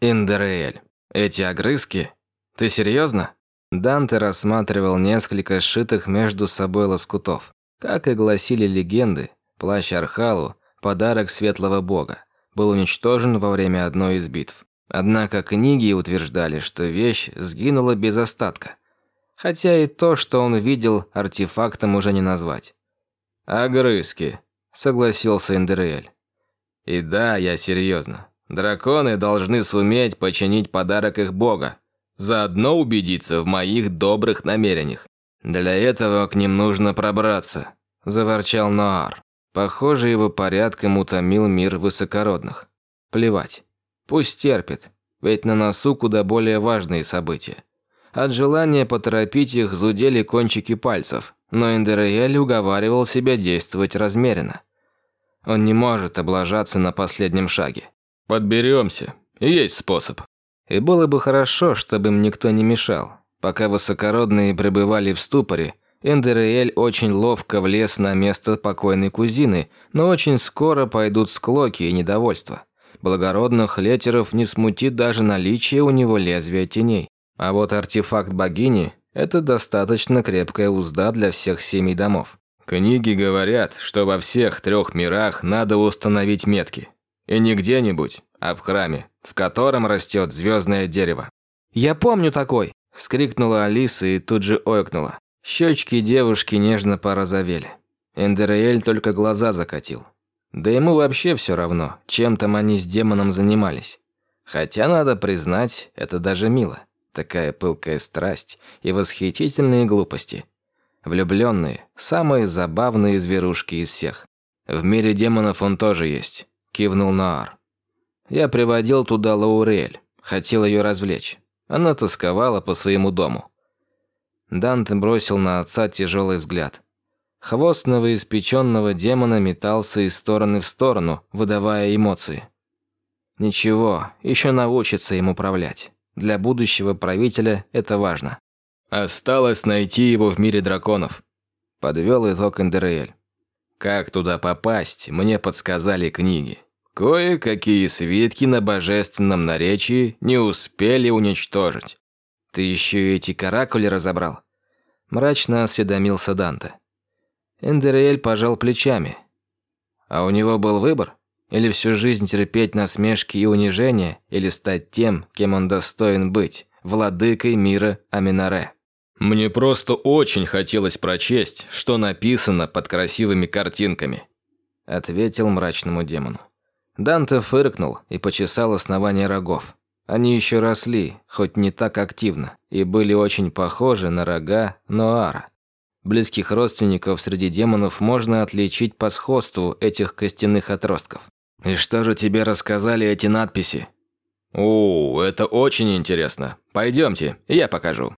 Индереэль, эти огрызки? Ты серьезно? Данте рассматривал несколько сшитых между собой лоскутов. Как и гласили легенды, плащ Архалу – подарок светлого бога, был уничтожен во время одной из битв. Однако книги утверждали, что вещь сгинула без остатка. Хотя и то, что он видел, артефактом уже не назвать. «Огрызки», – согласился Эндериэль. «И да, я серьезно. Драконы должны суметь починить подарок их бога, заодно убедиться в моих добрых намерениях. Для этого к ним нужно пробраться», – заворчал Ноар. Похоже, его порядком утомил мир высокородных. Плевать. Пусть терпит, ведь на носу куда более важные события. От желания поторопить их зудели кончики пальцев, но Эндериэль уговаривал себя действовать размеренно. Он не может облажаться на последнем шаге. «Подберемся. Есть способ». И было бы хорошо, чтобы им никто не мешал. Пока высокородные пребывали в ступоре, Эндериэль очень ловко влез на место покойной кузины, но очень скоро пойдут склоки и недовольство. Благородных летеров не смутит даже наличие у него лезвия теней. А вот артефакт богини – это достаточно крепкая узда для всех семей домов. Книги говорят, что во всех трех мирах надо установить метки. И не где-нибудь, а в храме, в котором растет звездное дерево. «Я помню такой!» – вскрикнула Алиса и тут же ойкнула. Щечки девушки нежно порозовели. Эндериэль только глаза закатил. Да ему вообще все равно, чем там они с демоном занимались. Хотя, надо признать, это даже мило. Такая пылкая страсть и восхитительные глупости. Влюбленные – самые забавные зверушки из всех. В мире демонов он тоже есть, кивнул Наар. Я приводил туда Лаурель, хотел ее развлечь. Она тосковала по своему дому. Данте бросил на отца тяжелый взгляд. Хвост новоиспеченного демона метался из стороны в сторону, выдавая эмоции. Ничего, еще научится им управлять. Для будущего правителя это важно. Осталось найти его в мире драконов. Подвел итог Эндериэль. Как туда попасть, мне подсказали книги. Кое-какие свитки на божественном наречии не успели уничтожить. Ты еще и эти каракули разобрал? Мрачно осведомился Данте. Эндериэль пожал плечами. А у него был выбор? Или всю жизнь терпеть насмешки и унижения, или стать тем, кем он достоин быть, владыкой мира Аминаре? Мне просто очень хотелось прочесть, что написано под красивыми картинками, ответил мрачному демону. Данте фыркнул и почесал основание рогов. Они еще росли, хоть не так активно, и были очень похожи на рога Ноара. Близких родственников среди демонов можно отличить по сходству этих костяных отростков. «И что же тебе рассказали эти надписи?» «О, это очень интересно. Пойдемте, я покажу».